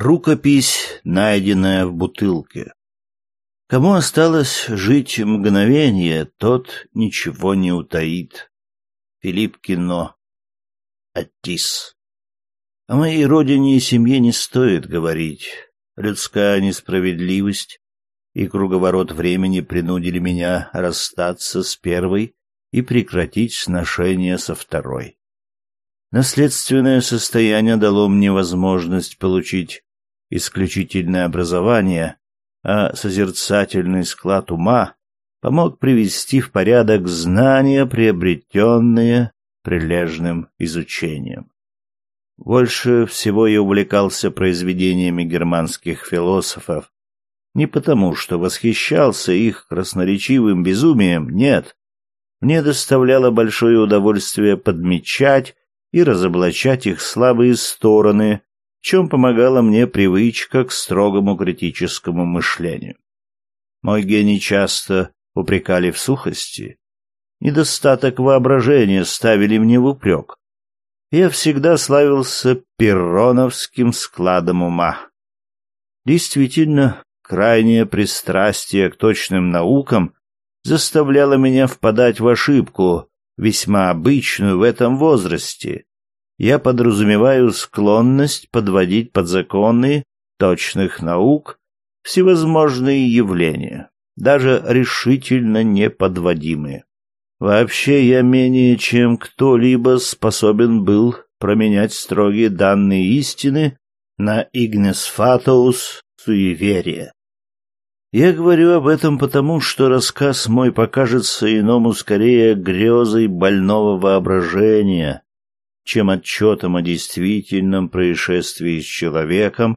Рукопись, найденная в бутылке. Кому осталось жить мгновение, тот ничего не утаит. Филипп Кино. Аттис. О моей родине и семье не стоит говорить. Людская несправедливость и круговорот времени принудили меня расстаться с первой и прекратить сношение со второй. Наследственное состояние дало мне возможность получить исключительное образование, а созерцательный склад ума помог привести в порядок знания, приобретенные прилежным изучением. Больше всего я увлекался произведениями германских философов, не потому, что восхищался их красноречивым безумием, нет. Мне доставляло большое удовольствие подмечать и разоблачать их слабые стороны, чем помогала мне привычка к строгому критическому мышлению. Мой гений часто упрекали в сухости, недостаток воображения ставили мне в упрек. Я всегда славился перроновским складом ума. Действительно, крайнее пристрастие к точным наукам заставляло меня впадать в ошибку, весьма обычную в этом возрасте, я подразумеваю склонность подводить под законы точных наук всевозможные явления, даже решительно неподводимые. Вообще я менее чем кто-либо способен был променять строгие данные истины на игнес фатоус суеверие. Я говорю об этом потому, что рассказ мой покажется иному скорее грезой больного воображения, чем отчетом о действительном происшествии с человеком,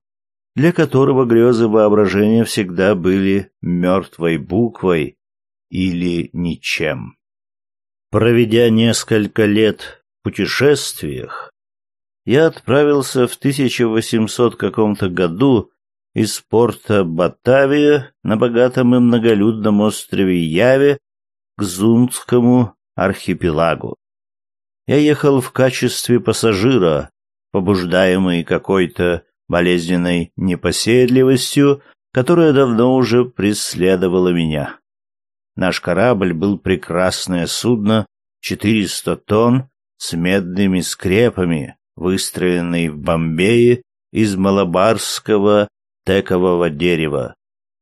для которого грезы воображения всегда были мертвой буквой или ничем. Проведя несколько лет в путешествиях, я отправился в 1800 каком-то году из порта Батавия на богатом и многолюдном острове Яве к Зундскому архипелагу. Я ехал в качестве пассажира, побуждаемый какой-то болезненной непоседливостью, которая давно уже преследовала меня. Наш корабль был прекрасное судно, 400 тонн, с медными скрепами, выстроенный в Бомбее из малабарского текового дерева.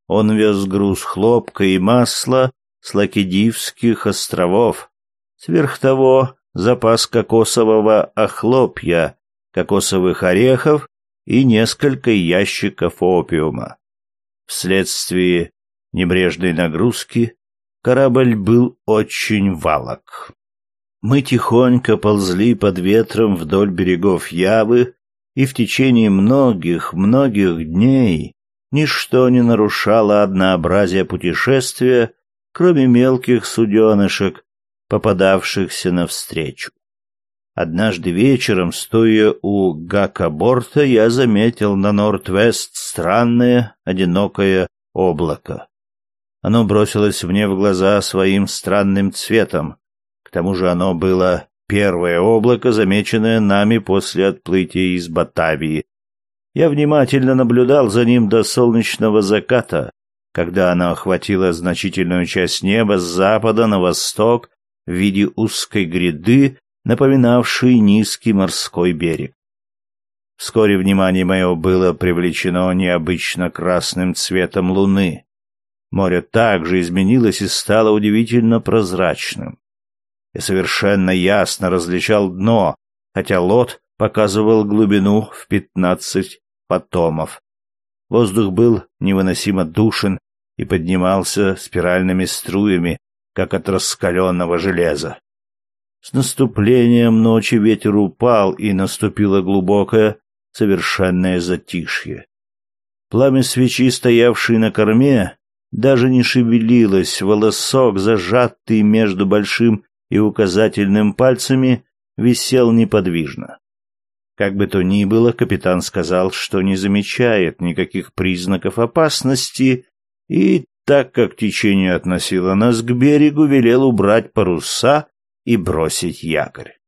Он вез груз хлопка и масла с Лакедивских островов. Сверх того, запас кокосового охлопья, кокосовых орехов и несколько ящиков опиума. Вследствие небрежной нагрузки корабль был очень валок. Мы тихонько ползли под ветром вдоль берегов Явы, и в течение многих-многих дней ничто не нарушало однообразие путешествия, кроме мелких суденышек, попадавшихся навстречу. Однажды вечером, стоя у гакоборта, я заметил на Норд-Вест странное, одинокое облако. Оно бросилось мне в глаза своим странным цветом. К тому же оно было первое облако, замеченное нами после отплытия из Батавии. Я внимательно наблюдал за ним до солнечного заката, когда оно охватило значительную часть неба с запада на восток в виде узкой гряды, напоминавшей низкий морской берег. Вскоре внимание мое было привлечено необычно красным цветом луны. Море также изменилось и стало удивительно прозрачным. Я совершенно ясно различал дно, хотя лот показывал глубину в пятнадцать потомов. Воздух был невыносимо душен и поднимался спиральными струями, как от раскаленного железа. С наступлением ночи ветер упал, и наступило глубокое, совершенное затишье. Пламя свечи, стоявшей на корме, даже не шевелилось, волосок, зажатый между большим и указательным пальцами, висел неподвижно. Как бы то ни было, капитан сказал, что не замечает никаких признаков опасности, и так как течение относило нас к берегу, велел убрать паруса и бросить якорь.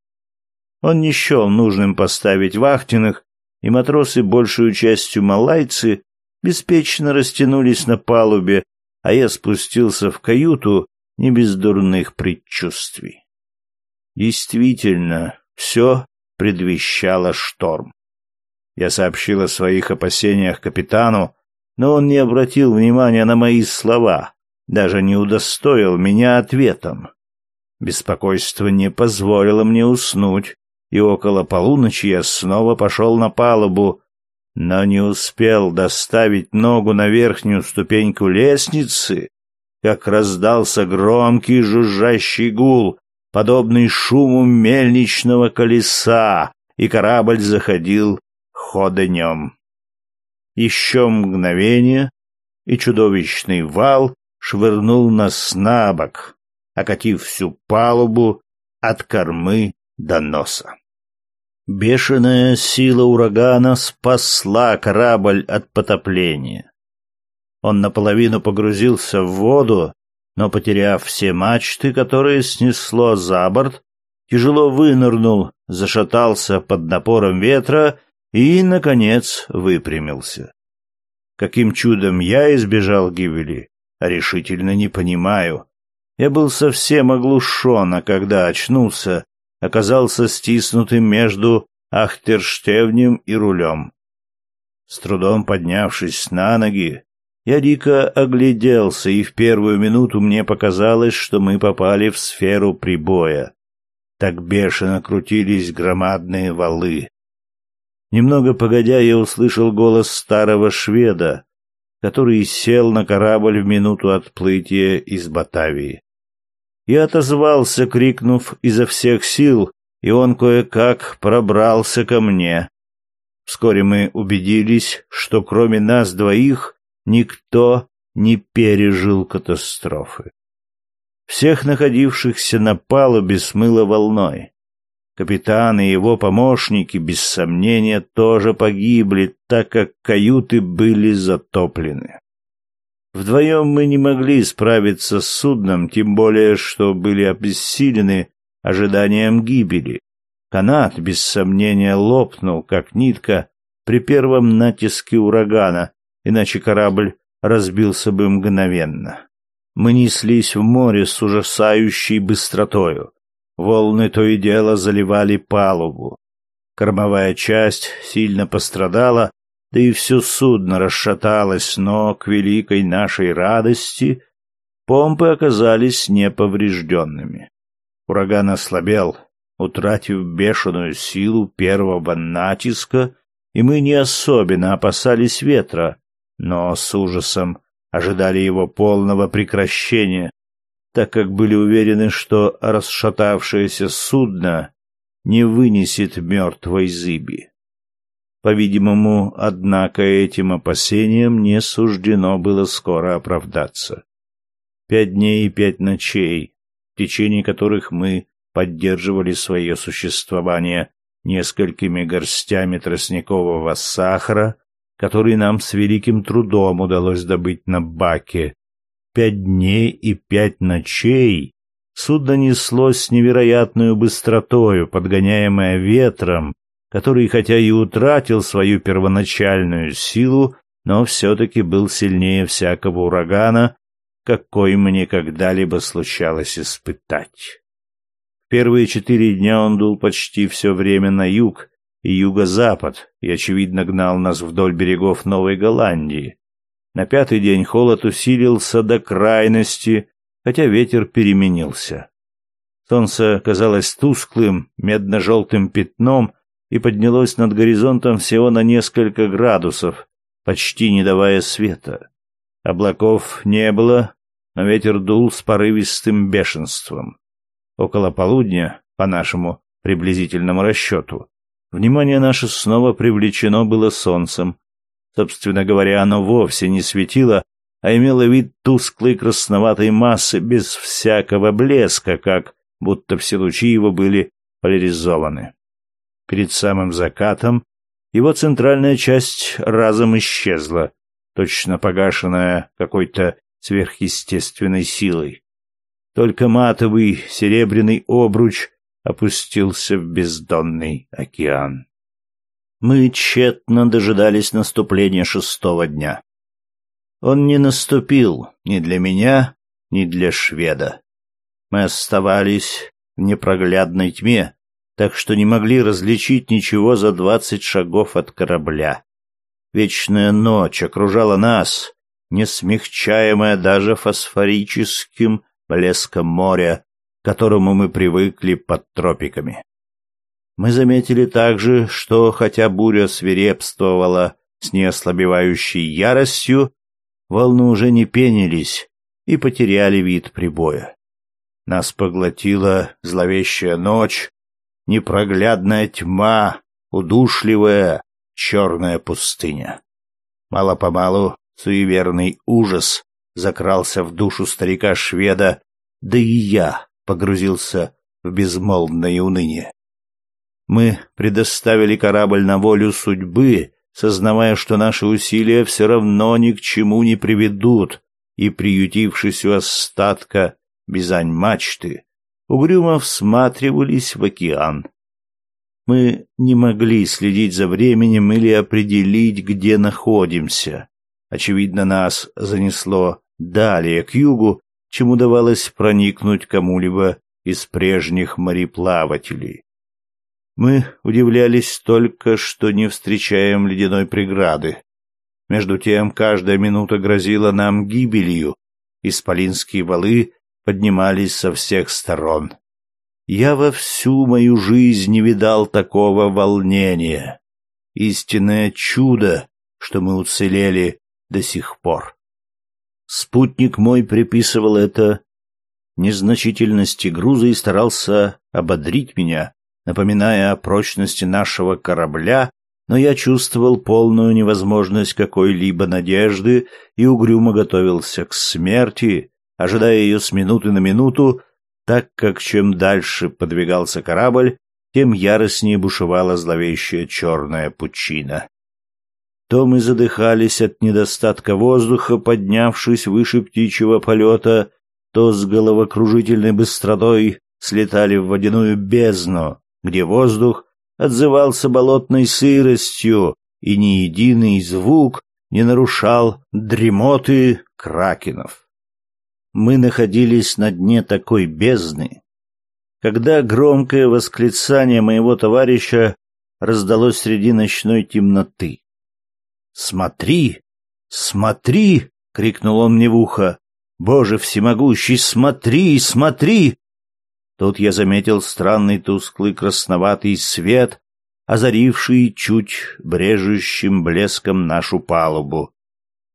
Он не счел нужным поставить вахтенных, и матросы, большую частью малайцы, беспечно растянулись на палубе, а я спустился в каюту не без дурных предчувствий. Действительно, все предвещало шторм. Я сообщил о своих опасениях капитану, но он не обратил внимания на мои слова, даже не удостоил меня ответом. Беспокойство не позволило мне уснуть, и около полуночи я снова пошел на палубу, но не успел доставить ногу на верхнюю ступеньку лестницы, как раздался громкий жужжащий гул, подобный шуму мельничного колеса, и корабль заходил ходынем. Еще мгновение, и чудовищный вал швырнул нас на бок, окатив всю палубу от кормы до носа. Бешеная сила урагана спасла корабль от потопления. Он наполовину погрузился в воду, но, потеряв все мачты, которые снесло за борт, тяжело вынырнул, зашатался под напором ветра и, наконец, выпрямился. Каким чудом я избежал гибели, решительно не понимаю. Я был совсем оглушен, а когда очнулся, оказался стиснутым между ахтерштевнем и рулем. С трудом поднявшись на ноги, я дико огляделся, и в первую минуту мне показалось, что мы попали в сферу прибоя. Так бешено крутились громадные валы. Немного погодя, я услышал голос старого шведа, который сел на корабль в минуту отплытия из Батавии и отозвался, крикнув изо всех сил, и он кое-как пробрался ко мне. Вскоре мы убедились, что кроме нас двоих никто не пережил катастрофы. Всех находившихся на палубе смыло волной. Капитан и его помощники, без сомнения, тоже погибли, так как каюты были затоплены. Вдвоем мы не могли справиться с судном, тем более, что были обессилены ожиданием гибели. Канат, без сомнения, лопнул, как нитка, при первом натиске урагана, иначе корабль разбился бы мгновенно. Мы неслись в море с ужасающей быстротою. Волны то и дело заливали палубу. Кормовая часть сильно пострадала, да и все судно расшаталось, но, к великой нашей радости, помпы оказались неповрежденными. Ураган ослабел, утратив бешеную силу первого натиска, и мы не особенно опасались ветра, но с ужасом ожидали его полного прекращения, так как были уверены, что расшатавшееся судно не вынесет мертвой зыби. По-видимому, однако, этим опасениям не суждено было скоро оправдаться. Пять дней и пять ночей, в течение которых мы поддерживали свое существование несколькими горстями тростникового сахара, который нам с великим трудом удалось добыть на баке. Пять дней и пять ночей судно неслось с невероятной быстротою, подгоняемое ветром, который хотя и утратил свою первоначальную силу, но все-таки был сильнее всякого урагана, какой мне когда-либо случалось испытать. Первые четыре дня он дул почти все время на юг и юго-запад и, очевидно, гнал нас вдоль берегов Новой Голландии. На пятый день холод усилился до крайности, хотя ветер переменился. Солнце казалось тусклым, медно-желтым пятном, и поднялось над горизонтом всего на несколько градусов, почти не давая света. Облаков не было, но ветер дул с порывистым бешенством. Около полудня, по нашему приблизительному расчету, внимание наше снова привлечено было солнцем. Собственно говоря, оно вовсе не светило, а имело вид тусклой красноватой массы без всякого блеска, как будто все лучи его были поляризованы перед самым закатом, его центральная часть разом исчезла, точно погашенная какой-то сверхъестественной силой. Только матовый серебряный обруч опустился в бездонный океан. Мы тщетно дожидались наступления шестого дня. Он не наступил ни для меня, ни для шведа. Мы оставались в непроглядной тьме, так что не могли различить ничего за двадцать шагов от корабля. Вечная ночь окружала нас, не смягчаемая даже фосфорическим блеском моря, к которому мы привыкли под тропиками. Мы заметили также, что хотя буря свирепствовала с неослабевающей яростью, волны уже не пенились и потеряли вид прибоя. Нас поглотила зловещая ночь, непроглядная тьма, удушливая черная пустыня. Мало-помалу суеверный ужас закрался в душу старика-шведа, да и я погрузился в безмолвное уныние. Мы предоставили корабль на волю судьбы, сознавая, что наши усилия все равно ни к чему не приведут, и, приютившись у остатка бизань мачты, угрюмо всматривались в океан. Мы не могли следить за временем или определить, где находимся. Очевидно, нас занесло далее, к югу, чем удавалось проникнуть кому-либо из прежних мореплавателей. Мы удивлялись только, что не встречаем ледяной преграды. Между тем, каждая минута грозила нам гибелью. Исполинские валы поднимались со всех сторон. Я во всю мою жизнь не видал такого волнения. Истинное чудо, что мы уцелели до сих пор. Спутник мой приписывал это незначительности груза и старался ободрить меня, напоминая о прочности нашего корабля, но я чувствовал полную невозможность какой-либо надежды и угрюмо готовился к смерти, ожидая ее с минуты на минуту, так как чем дальше подвигался корабль, тем яростнее бушевала зловещая черная пучина. То мы задыхались от недостатка воздуха, поднявшись выше птичьего полета, то с головокружительной быстротой слетали в водяную бездну, где воздух отзывался болотной сыростью, и ни единый звук не нарушал дремоты кракенов. Мы находились на дне такой бездны, когда громкое восклицание моего товарища раздалось среди ночной темноты. «Смотри! Смотри!» — крикнул он мне в ухо. «Боже всемогущий, смотри, смотри!» Тут я заметил странный тусклый красноватый свет, озаривший чуть брежущим блеском нашу палубу.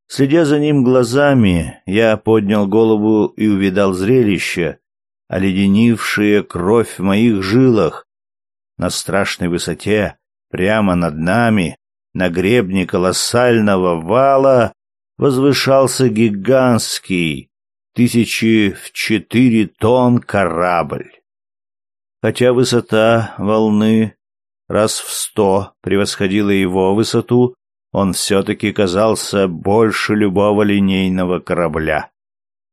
Следя за ним глазами, я поднял голову и увидал зрелище, оледенившее кровь в моих жилах. На страшной высоте, прямо над нами, на гребне колоссального вала, возвышался гигантский, тысячи в четыре тонн корабль. Хотя высота волны раз в сто превосходила его высоту, он все-таки казался больше любого линейного корабля.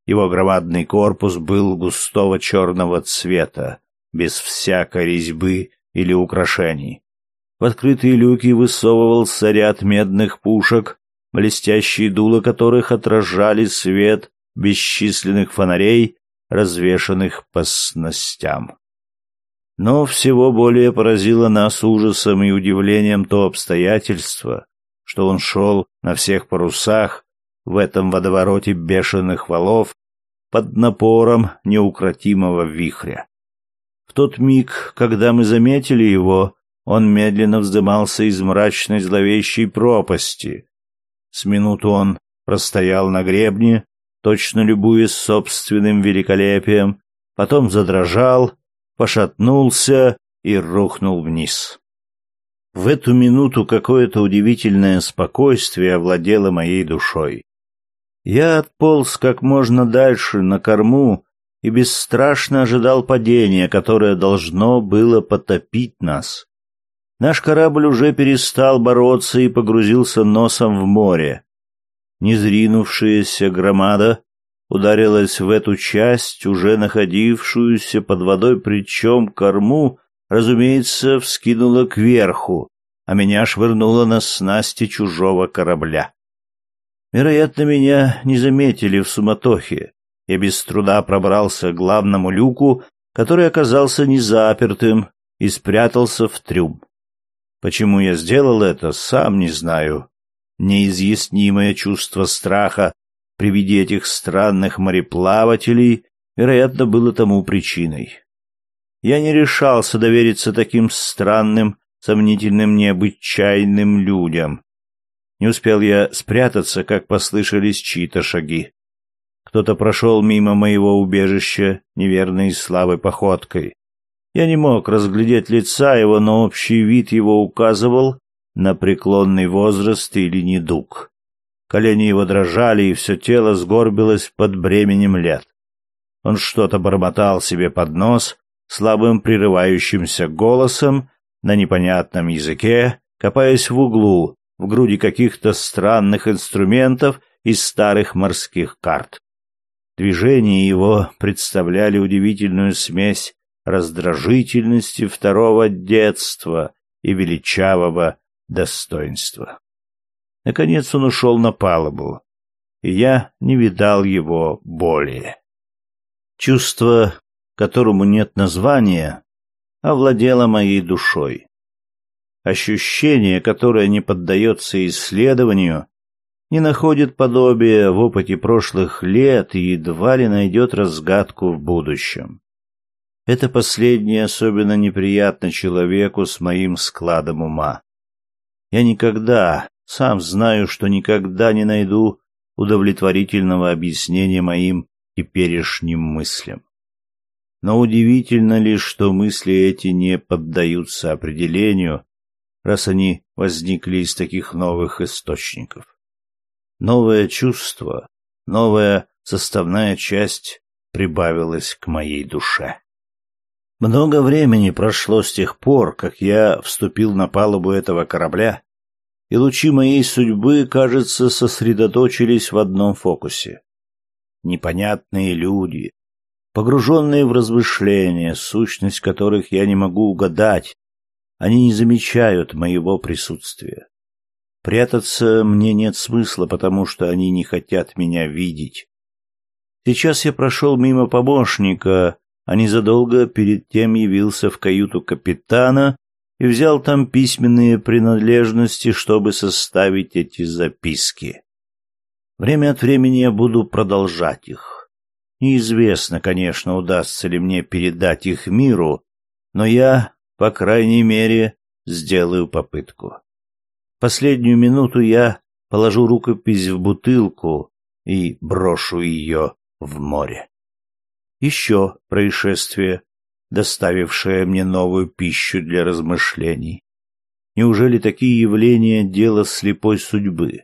Его громадный корпус был густого черного цвета, без всякой резьбы или украшений. В открытые люки высовывался ряд медных пушек, блестящие дула которых отражали свет бесчисленных фонарей, развешанных по снастям. Но всего более поразило нас ужасом и удивлением то обстоятельство, что он шел на всех парусах в этом водовороте бешеных валов под напором неукротимого вихря. В тот миг, когда мы заметили его, он медленно вздымался из мрачной зловещей пропасти. С минуту он простоял на гребне, точно любуясь собственным великолепием, потом задрожал, пошатнулся и рухнул вниз. В эту минуту какое-то удивительное спокойствие овладело моей душой. Я отполз как можно дальше на корму и бесстрашно ожидал падения, которое должно было потопить нас. Наш корабль уже перестал бороться и погрузился носом в море. Незринувшаяся громада ударилась в эту часть, уже находившуюся под водой, причем корму, разумеется, вскинула кверху, а меня швырнуло на снасти чужого корабля. Вероятно, меня не заметили в суматохе. Я без труда пробрался к главному люку, который оказался незапертым, и спрятался в трюм. Почему я сделал это, сам не знаю. Неизъяснимое чувство страха при виде этих странных мореплавателей, вероятно, было тому причиной. Я не решался довериться таким странным, сомнительным, необычайным людям. Не успел я спрятаться, как послышались чьи-то шаги. Кто-то прошел мимо моего убежища неверной слабой походкой. Я не мог разглядеть лица его, но общий вид его указывал на преклонный возраст или недуг. Колени его дрожали, и все тело сгорбилось под бременем лет. Он что-то бормотал себе под нос слабым прерывающимся голосом на непонятном языке, копаясь в углу, в груди каких-то странных инструментов из старых морских карт. Движения его представляли удивительную смесь раздражительности второго детства и величавого достоинства. Наконец он ушел на палубу, и я не видал его более. Чувство, которому нет названия, овладело моей душой. Ощущение, которое не поддается исследованию, не находит подобия в опыте прошлых лет и едва ли найдет разгадку в будущем. Это последнее особенно неприятно человеку с моим складом ума. Я никогда, сам знаю, что никогда не найду удовлетворительного объяснения моим теперешним мыслям. Но удивительно ли, что мысли эти не поддаются определению, раз они возникли из таких новых источников. Новое чувство, новая составная часть прибавилась к моей душе. Много времени прошло с тех пор, как я вступил на палубу этого корабля, и лучи моей судьбы, кажется, сосредоточились в одном фокусе. Непонятные люди, погруженные в размышления, сущность которых я не могу угадать, они не замечают моего присутствия. Прятаться мне нет смысла, потому что они не хотят меня видеть. Сейчас я прошел мимо помощника, а незадолго перед тем явился в каюту капитана и взял там письменные принадлежности, чтобы составить эти записки. Время от времени я буду продолжать их. Неизвестно, конечно, удастся ли мне передать их миру, но я, по крайней мере, сделаю попытку. Последнюю минуту я положу рукопись в бутылку и брошу ее в море. Еще происшествие, доставившее мне новую пищу для размышлений. Неужели такие явления — дело слепой судьбы?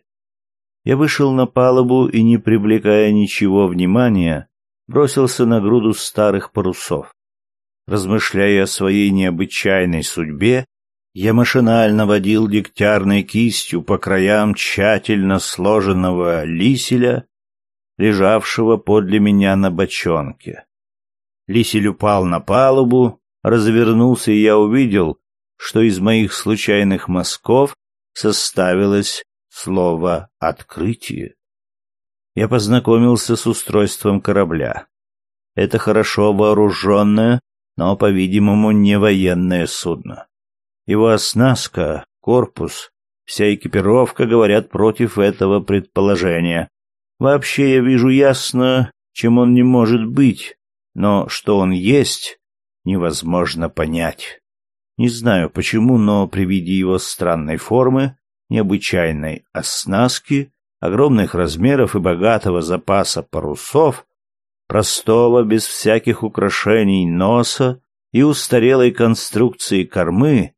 Я вышел на палубу и, не привлекая ничего внимания, бросился на груду старых парусов. Размышляя о своей необычайной судьбе, я машинально водил дегтярной кистью по краям тщательно сложенного лиселя, лежавшего подле меня на бочонке. Лисель упал на палубу, развернулся, и я увидел, что из моих случайных мазков составилось слово «открытие». Я познакомился с устройством корабля. Это хорошо вооруженное, но, по-видимому, не военное судно. Его оснастка, корпус, вся экипировка говорят против этого предположения. Вообще я вижу ясно, чем он не может быть, но что он есть, невозможно понять. Не знаю почему, но при виде его странной формы, необычайной оснастки, огромных размеров и богатого запаса парусов, простого, без всяких украшений носа и устарелой конструкции кормы,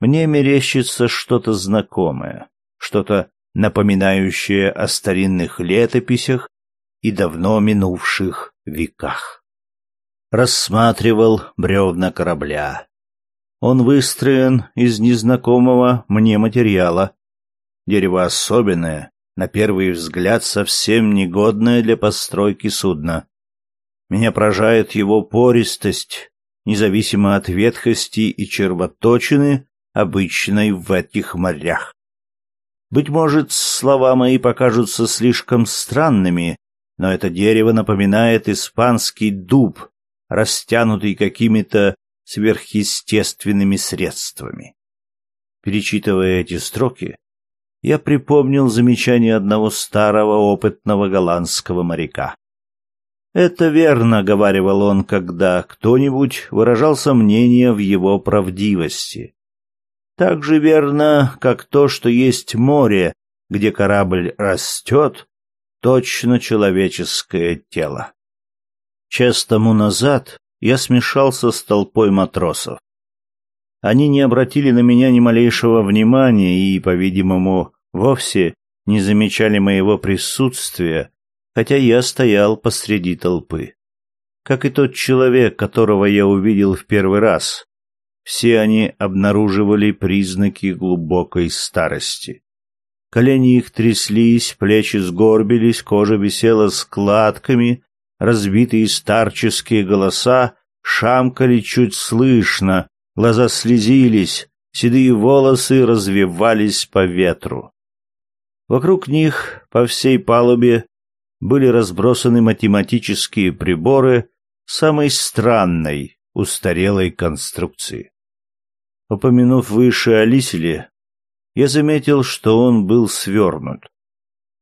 мне мерещится что-то знакомое, что-то напоминающее о старинных летописях и давно минувших веках рассматривал бревна корабля. Он выстроен из незнакомого мне материала. Дерево особенное, на первый взгляд совсем негодное для постройки судна. Меня поражает его пористость, независимо от ветхости и червоточины, обычной в этих морях. Быть может, слова мои покажутся слишком странными, но это дерево напоминает испанский дуб, растянутый какими-то сверхъестественными средствами. Перечитывая эти строки, я припомнил замечание одного старого опытного голландского моряка. «Это верно», — говаривал он, когда кто-нибудь выражал сомнение в его правдивости. «Так же верно, как то, что есть море, где корабль растет, точно человеческое тело». Час тому назад я смешался с толпой матросов. Они не обратили на меня ни малейшего внимания и, по-видимому, вовсе не замечали моего присутствия, хотя я стоял посреди толпы. Как и тот человек, которого я увидел в первый раз, все они обнаруживали признаки глубокой старости. Колени их тряслись, плечи сгорбились, кожа висела складками, разбитые старческие голоса шамкали чуть слышно, глаза слезились, седые волосы развивались по ветру. Вокруг них по всей палубе были разбросаны математические приборы самой странной, устарелой конструкции. Упомянув выше о Лиселе, я заметил, что он был свернут.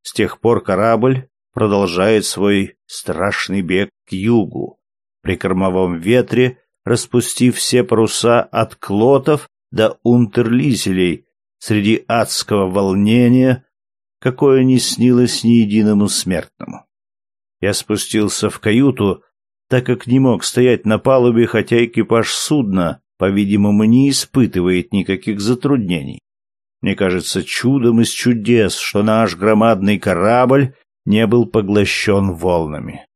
С тех пор корабль продолжает свой страшный бег к югу, при кормовом ветре, распустив все паруса от клотов до унтерлизелей среди адского волнения, какое не снилось ни единому смертному. Я спустился в каюту, так как не мог стоять на палубе, хотя экипаж судна, по-видимому, не испытывает никаких затруднений. Мне кажется чудом из чудес, что наш громадный корабль не был поглощен волнами.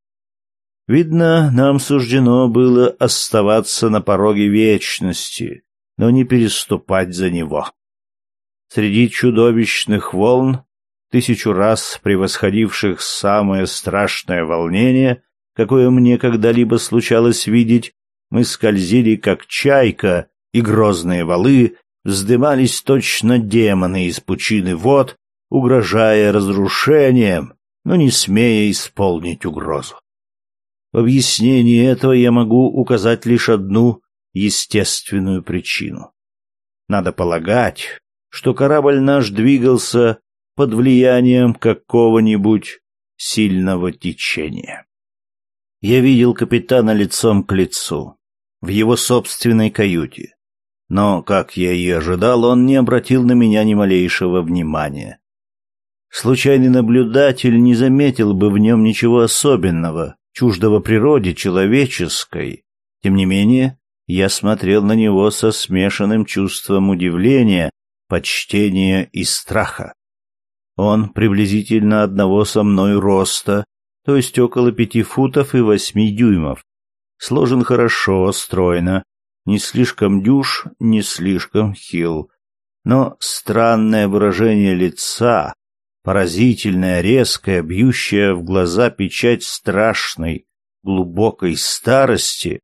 Видно, нам суждено было оставаться на пороге вечности, но не переступать за него. Среди чудовищных волн, тысячу раз превосходивших самое страшное волнение, какое мне когда-либо случалось видеть, мы скользили, как чайка, и грозные валы вздымались точно демоны из пучины вод, угрожая разрушением, но не смея исполнить угрозу. В объяснении этого я могу указать лишь одну естественную причину. Надо полагать, что корабль наш двигался под влиянием какого-нибудь сильного течения. Я видел капитана лицом к лицу, в его собственной каюте. Но, как я и ожидал, он не обратил на меня ни малейшего внимания. Случайный наблюдатель не заметил бы в нем ничего особенного, чуждого природе человеческой. Тем не менее, я смотрел на него со смешанным чувством удивления, почтения и страха. Он приблизительно одного со мной роста, то есть около пяти футов и восьми дюймов. Сложен хорошо, стройно, не слишком дюж, не слишком хил. Но странное выражение лица, Поразительная, резкая, бьющая в глаза печать страшной, глубокой старости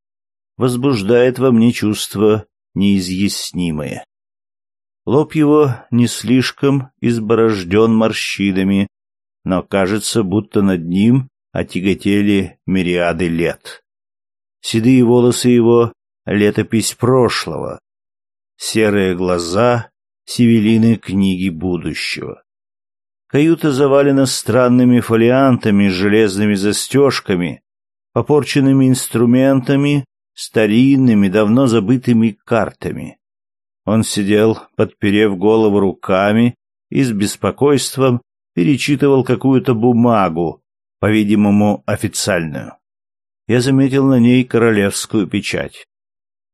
возбуждает во мне чувство неизъяснимое. Лоб его не слишком изборожден морщинами, но кажется, будто над ним отяготели мириады лет. Седые волосы его — летопись прошлого, серые глаза — севелины книги будущего. Каюта завалена странными фолиантами с железными застежками, попорченными инструментами, старинными, давно забытыми картами. Он сидел, подперев голову руками и с беспокойством перечитывал какую-то бумагу, по-видимому, официальную. Я заметил на ней королевскую печать.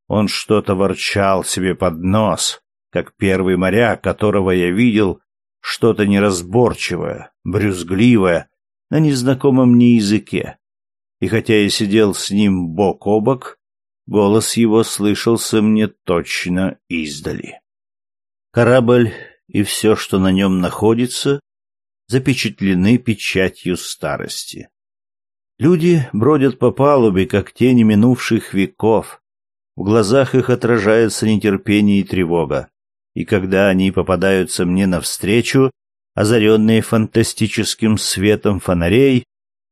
Он что-то ворчал себе под нос, как первый моряк, которого я видел что-то неразборчивое, брюзгливое, на незнакомом мне языке. И хотя я сидел с ним бок о бок, голос его слышался мне точно издали. Корабль и все, что на нем находится, запечатлены печатью старости. Люди бродят по палубе, как тени минувших веков. В глазах их отражается нетерпение и тревога. И когда они попадаются мне навстречу, озаренные фантастическим светом фонарей,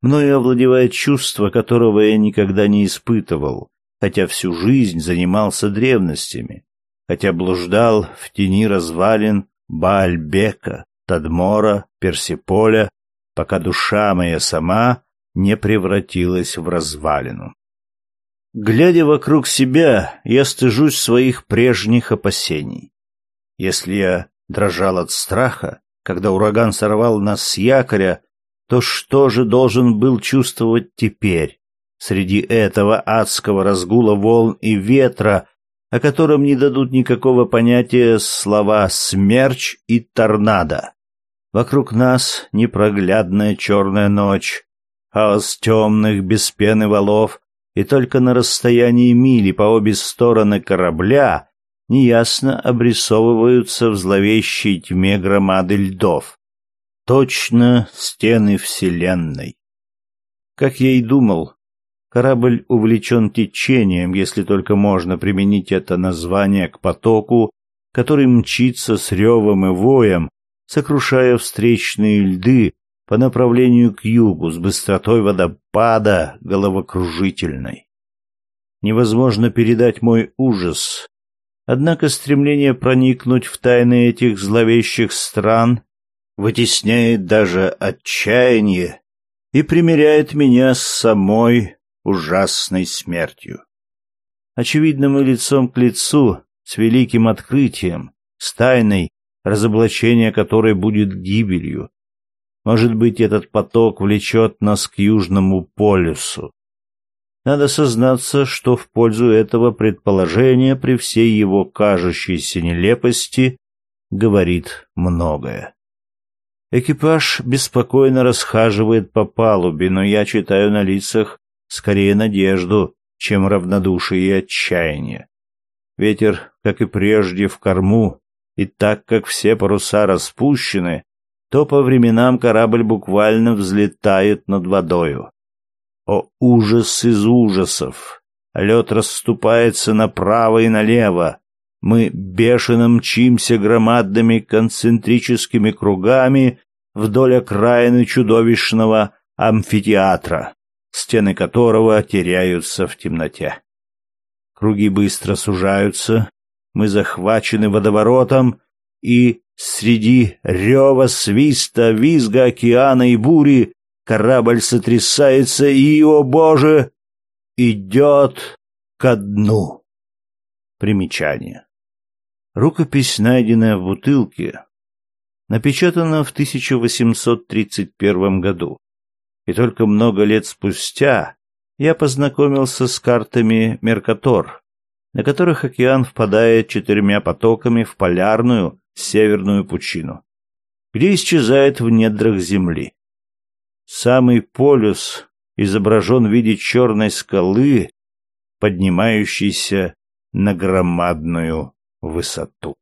мною овладевает чувство, которого я никогда не испытывал, хотя всю жизнь занимался древностями, хотя блуждал в тени развалин Баальбека, Тадмора, Персиполя, пока душа моя сама не превратилась в развалину. Глядя вокруг себя, я стыжусь своих прежних опасений. Если я дрожал от страха, когда ураган сорвал нас с якоря, то что же должен был чувствовать теперь, среди этого адского разгула волн и ветра, о котором не дадут никакого понятия слова «смерч» и «торнадо». Вокруг нас непроглядная черная ночь, хаос темных без пены валов, и только на расстоянии мили по обе стороны корабля неясно обрисовываются в зловещей тьме громады льдов. Точно стены Вселенной. Как я и думал, Корабль увлечен течением, если только можно применить это название к потоку, который мчится с ревом и воем, сокрушая встречные льды по направлению к югу с быстротой водопада головокружительной. Невозможно передать мой ужас, однако стремление проникнуть в тайны этих зловещих стран вытесняет даже отчаяние и примиряет меня с самой ужасной смертью. Очевидно, мы лицом к лицу с великим открытием, с тайной, разоблачение которой будет гибелью. Может быть, этот поток влечет нас к Южному полюсу. Надо сознаться, что в пользу этого предположения при всей его кажущейся нелепости говорит многое. Экипаж беспокойно расхаживает по палубе, но я читаю на лицах скорее надежду, чем равнодушие и отчаяние. Ветер, как и прежде, в корму, и так как все паруса распущены, то по временам корабль буквально взлетает над водою. О ужас из ужасов! Лед расступается направо и налево. Мы бешено мчимся громадными концентрическими кругами вдоль окраины чудовищного амфитеатра стены которого теряются в темноте. Круги быстро сужаются, мы захвачены водоворотом, и среди рева, свиста, визга океана и бури корабль сотрясается и, о боже, идет ко дну. Примечание. Рукопись, найденная в бутылке, напечатана в 1831 году и только много лет спустя я познакомился с картами Меркатор, на которых океан впадает четырьмя потоками в полярную северную пучину, где исчезает в недрах Земли. Самый полюс изображен в виде черной скалы, поднимающейся на громадную высоту.